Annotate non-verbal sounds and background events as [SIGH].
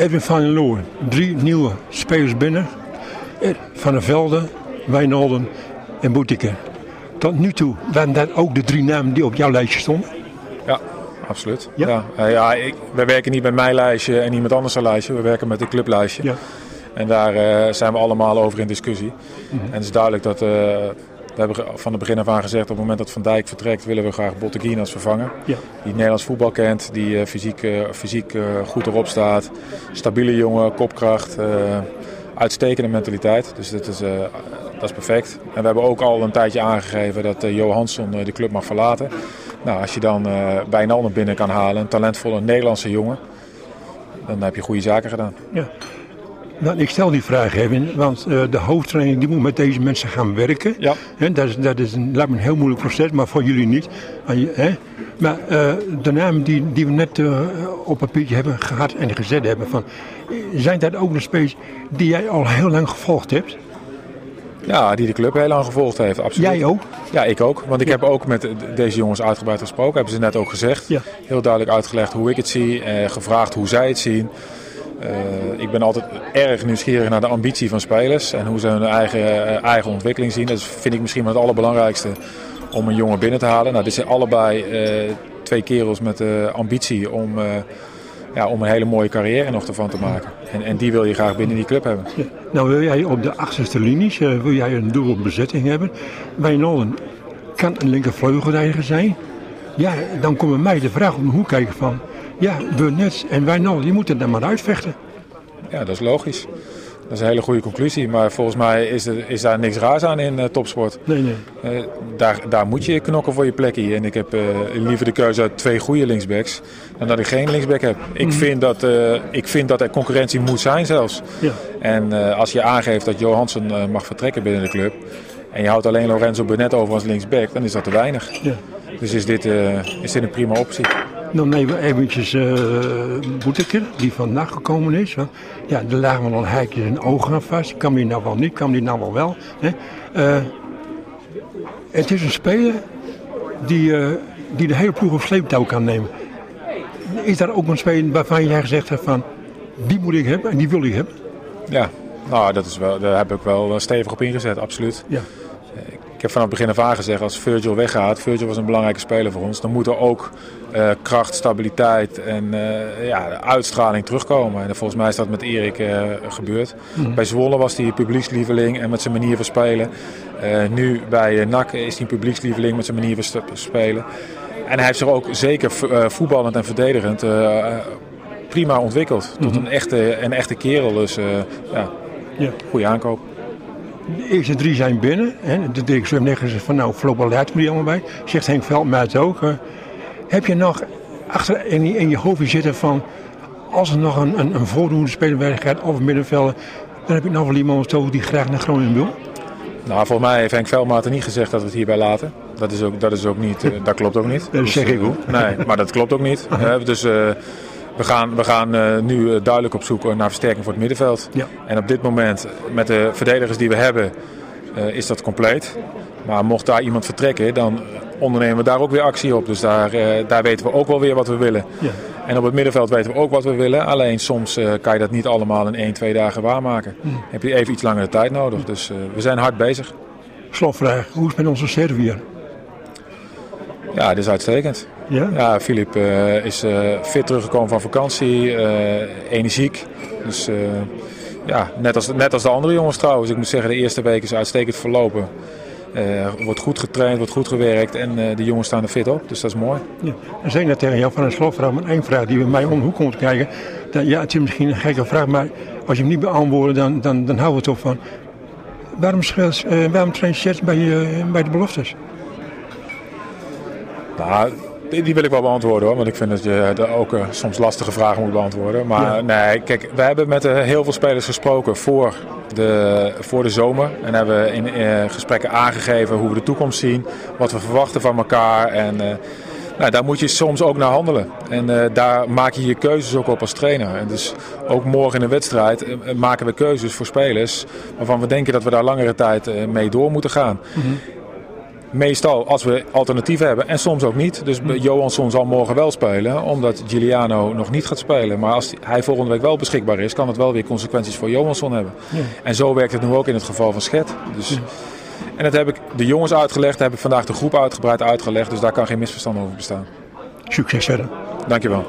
Edwin van Loo, drie nieuwe spelers binnen. Van der Velde, Wijnaldum en Boetiken. Tot nu toe waren dat ook de drie namen die op jouw lijstje stonden? Ja, absoluut. Ja? Ja, uh, ja ik, wij werken niet met mijn lijstje en iemand anders lijstje. We werken met een clublijstje. Ja. En daar uh, zijn we allemaal over in discussie. Mm -hmm. En het is duidelijk dat... Uh, we hebben van het begin af aan gezegd, op het moment dat Van Dijk vertrekt, willen we graag Botteguin als vervanger. Ja. Die Nederlands voetbal kent, die uh, fysiek, uh, fysiek uh, goed erop staat. Stabiele jongen, kopkracht, uitstekende mentaliteit. Dus dat is, dat is perfect. En we hebben ook al een tijdje aangegeven dat Johansson de club mag verlaten. Nou, als je dan bij een ander binnen kan halen, een talentvolle Nederlandse jongen, dan heb je goede zaken gedaan. Ja. Nou, ik stel die vraag even, want uh, de hoofdtraining die moet met deze mensen gaan werken. Ja. He, dat is, dat is een, lijkt me een heel moeilijk proces, maar voor jullie niet. He? Maar uh, de namen die, die we net uh, op papiertje hebben gehad en gezet hebben, van, zijn dat ook de spelers die jij al heel lang gevolgd hebt? Ja, die de club heel lang gevolgd heeft, absoluut. Jij ook? Ja, ik ook. Want ik ja. heb ook met deze jongens uitgebreid gesproken. Hebben ze net ook gezegd. Ja. Heel duidelijk uitgelegd hoe ik het zie. gevraagd hoe zij het zien. Uh, ik ben altijd erg nieuwsgierig naar de ambitie van spelers en hoe ze hun eigen, uh, eigen ontwikkeling zien. Dat vind ik misschien wel het allerbelangrijkste om een jongen binnen te halen. Nou, dit zijn allebei uh, twee kerels met ambitie om, ja, om een hele mooie carrière nog ervan te maken. En, en die wil je graag binnen die club hebben. Nou wil jij op de achterste linies wil jij een dubbel bezetting hebben. Wijnolden kan een linkervleugelrijder zijn. Ja, dan komt mij de vraag om de hoek kijken van ja, Burnett en Wijnald, die moeten er maar uitvechten. Ja, dat is logisch. Dat is een hele goede conclusie. Maar volgens mij is, er, is daar niks raars aan in uh, topsport. Nee, nee. Uh, daar, daar moet je knokken voor je plekje. En ik heb uh, liever de keuze uit twee goede linksbacks dan dat ik geen linksback heb. Ik, mm. vind, dat, ik vind dat er concurrentie moet zijn zelfs. Ja. En als je aangeeft dat Johansson mag vertrekken binnen de club... en je houdt alleen Lorenzo Burnett over als linksback, dan is dat te weinig. Ja. Dus is dit, is dit een prima optie. Dan nemen we eventjes uh, Boeteker, die vandaag gekomen is. Ja, er lagen wel een heikjes en ogen aan vast. Kan die nou wel niet, kan die nou wel wel. Hè? Uh, het is een speler die, uh, die de hele ploeg op sleeptouw kan nemen. Is daar ook een speler waarvan jij gezegd hebt van... die moet ik hebben en die wil ik hebben? Ja, nou, dat is wel, daar heb ik wel stevig op ingezet, absoluut. Ja. Ik heb vanaf het begin af aan gezegd, als Virgil weggaat, Virgil was een belangrijke speler voor ons, dan moet er ook uh, kracht, stabiliteit en uh, ja, uitstraling terugkomen. En volgens mij is dat met Erik uh, gebeurd. Mm. Bij Zwolle was hij publiekslieveling en met zijn manier van spelen. nu bij NAC is hij publiekslieveling met zijn manier van spelen. En hij heeft zich ook zeker voetballend en verdedigend prima ontwikkeld. Tot mm-hmm. een, echte, een echte kerel. Dus ja, ja. goede aankoop. De eerste drie zijn binnen. Hè. De directeur heeft gezegd van nou, voorlopig laten we die allemaal bij. Zegt Henk Veldmaat ook. Uh, heb je nog achter in, in je hoofd zitten van... als er nog een, een, een voordoende speler gaat of middenvelden... dan heb ik nog wel iemand over die graag naar Groningen wil? Nou, volgens mij heeft Henk Veldmaat niet gezegd dat we het hierbij laten. Dat, is ook, dat, is ook niet, uh, dat klopt ook niet. Dat dus, zeg ik ook. Nee, maar dat klopt ook niet. [LAUGHS] dus we gaan, we gaan uh, nu eh, duidelijk op zoek naar versterking voor het middenveld. Ja. En op dit moment, met de verdedigers die we hebben, uh, is dat compleet. Maar mocht daar iemand vertrekken, dan ondernemen we daar ook weer actie op. Dus daar, daar weten we ook wel weer wat we willen. Ja. En op het middenveld weten we ook wat we willen. Alleen soms kan je dat niet allemaal in één, twee dagen waarmaken. Hm. Heb je even iets langere tijd nodig. Dus we zijn hard bezig. Slotvraag, hoe is het met onze Servier? Ja, dit is uitstekend. Ja? Ja, Filip uh, is uh, fit teruggekomen van vakantie, uh, energiek. Dus ja, net als, net als de andere jongens trouwens. Ik moet zeggen, de eerste week is uitstekend verlopen. wordt goed getraind, wordt goed gewerkt en de jongens staan er fit op. Dus dat is mooi. Ja. En zeg net tegen jou van een slotvraag, maar één vraag die bij mij om de hoek komt krijgen. Dan, ja, het is misschien een gekke vraag, maar als je hem niet beantwoordt, dan, dan, dan houden we het op van... Waarom, waarom train je bij, bij de beloftes? Nou, die, wil ik wel beantwoorden hoor. Want ik vind dat je ook uh, soms lastige vragen moet beantwoorden. Maar ja. nee, kijk, we hebben met uh, heel veel spelers gesproken voor de, voor de zomer. En hebben in gesprekken aangegeven hoe we de toekomst zien. Wat we verwachten van elkaar. En nou, daar moet je soms ook naar handelen. En daar maak je je keuzes ook op als trainer. En dus ook morgen in de wedstrijd maken we keuzes voor spelers. Waarvan we denken dat we daar langere tijd mee door moeten gaan. Mm -hmm. Meestal als we alternatieven hebben en soms ook niet. Dus Johansson zal morgen wel spelen, omdat Giuliano nog niet gaat spelen. Maar als hij volgende week wel beschikbaar is, kan het wel weer consequenties voor Johansson hebben. En zo werkt het nu ook in het geval van Schet. Dus, En dat heb ik de jongens uitgelegd, dat heb ik vandaag de groep uitgebreid uitgelegd. Dus daar kan geen misverstand over bestaan. Succes verder. Dankjewel.